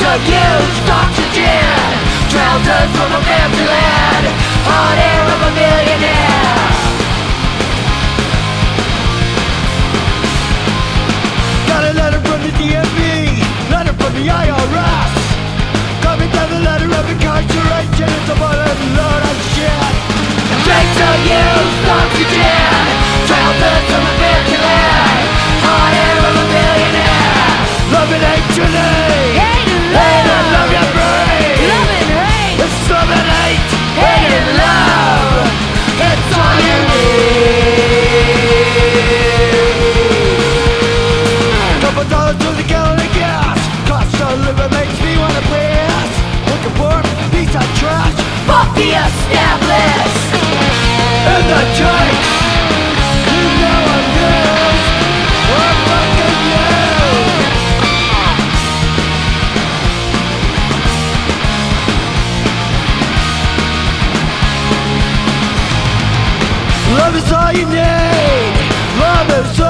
to use oxygen Drowns us from a fancy land Hot air of a millionaire. Got a letter from the DMV Letter from the IRS Coming down the letter of incarceration. It's a established. In the church I'm this I'm fucking you Love is all you need. Love is all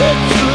It's